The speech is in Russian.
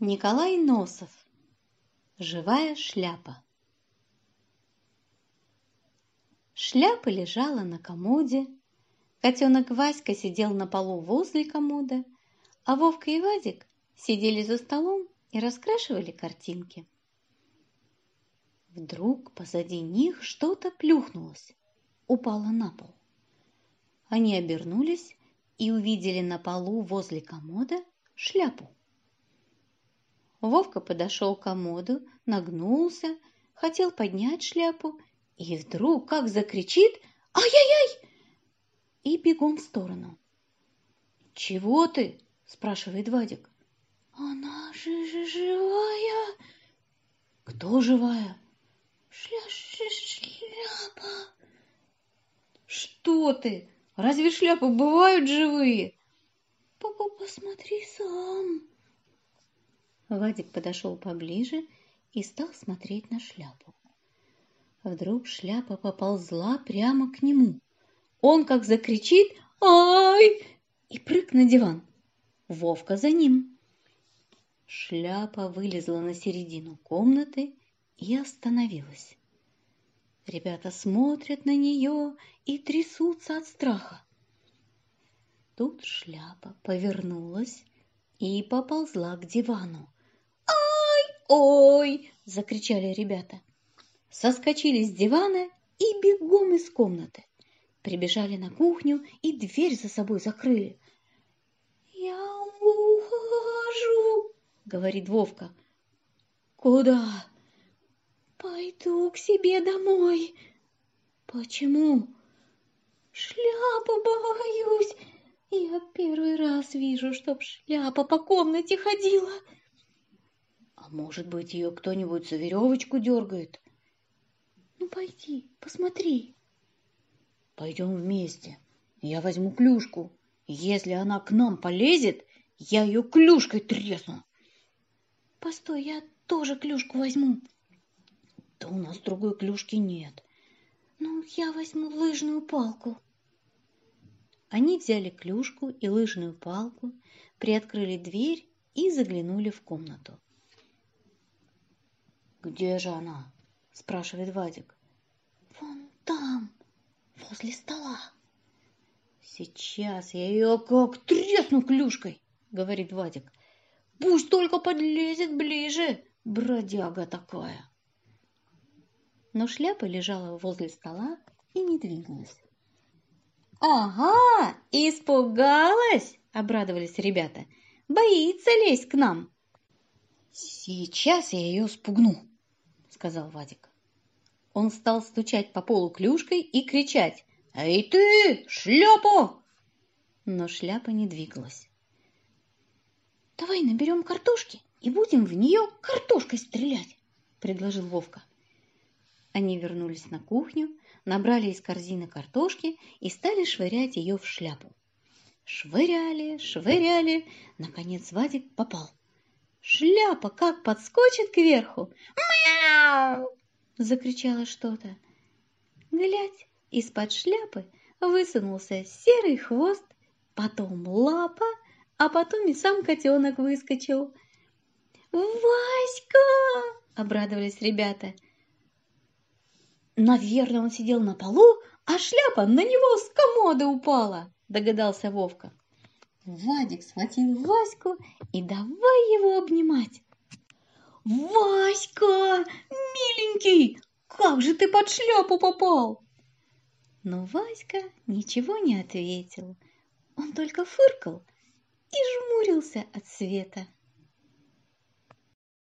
Николай Носов. Живая шляпа. Шляпа лежала на комоде. Котенок Васька сидел на полу возле комода, а Вовка и Вадик сидели за столом и раскрашивали картинки. Вдруг позади них что-то плюхнулось, упало на пол. Они обернулись и увидели на полу возле комода шляпу. Вовка подошел к комоду, нагнулся, хотел поднять шляпу и вдруг как закричит «Ай-яй-яй!» и бегом в сторону. «Чего ты?» – спрашивает Вадик. «Она же, же живая!» «Кто живая?» Шля -ш «Шляпа!» «Что ты? Разве шляпы бывают живые?» «Папа, посмотри сам!» Вадик подошел поближе и стал смотреть на шляпу. Вдруг шляпа поползла прямо к нему. Он как закричит «Ай!» и прыг на диван. Вовка за ним. Шляпа вылезла на середину комнаты и остановилась. Ребята смотрят на нее и трясутся от страха. Тут шляпа повернулась и поползла к дивану. «Ой!» – закричали ребята. Соскочили с дивана и бегом из комнаты. Прибежали на кухню и дверь за собой закрыли. «Я ухожу!» – говорит Вовка. «Куда?» «Пойду к себе домой». «Почему?» «Шляпу боюсь. Я первый раз вижу, чтоб шляпа по комнате ходила». Может быть, ее кто-нибудь за веревочку дергает? Ну, пойди, посмотри. Пойдем вместе. Я возьму клюшку. Если она к нам полезет, я ее клюшкой тресну. Постой, я тоже клюшку возьму. Да у нас другой клюшки нет. Ну, я возьму лыжную палку. Они взяли клюшку и лыжную палку, приоткрыли дверь и заглянули в комнату. «Где же она?» – спрашивает Вадик. «Вон там, возле стола». «Сейчас я ее как тресну клюшкой!» – говорит Вадик. «Пусть только подлезет ближе, бродяга такая!» Но шляпа лежала возле стола и не двигалась. «Ага, испугалась!» – обрадовались ребята. «Боится лезть к нам!» «Сейчас я ее спугну!» Сказал Вадик. Он стал стучать по полу клюшкой и кричать «Эй ты, шляпу!» Но шляпа не двигалась. «Давай наберем картошки и будем в нее картошкой стрелять», — предложил Вовка. Они вернулись на кухню, набрали из корзины картошки и стали швырять ее в шляпу. Швыряли, швыряли, наконец Вадик попал. Шляпа как подскочит кверху. «Мяу!» – закричало что-то. Глядь, из-под шляпы высунулся серый хвост, потом лапа, а потом и сам котенок выскочил. «Васька!» – обрадовались ребята. «Наверное, он сидел на полу, а шляпа на него с комода упала», – догадался Вовка. Вадик схватил Ваську и давай его обнимать. «Васька, миленький, как же ты под шляпу попал?» Но Васька ничего не ответил. Он только фыркал и жмурился от света.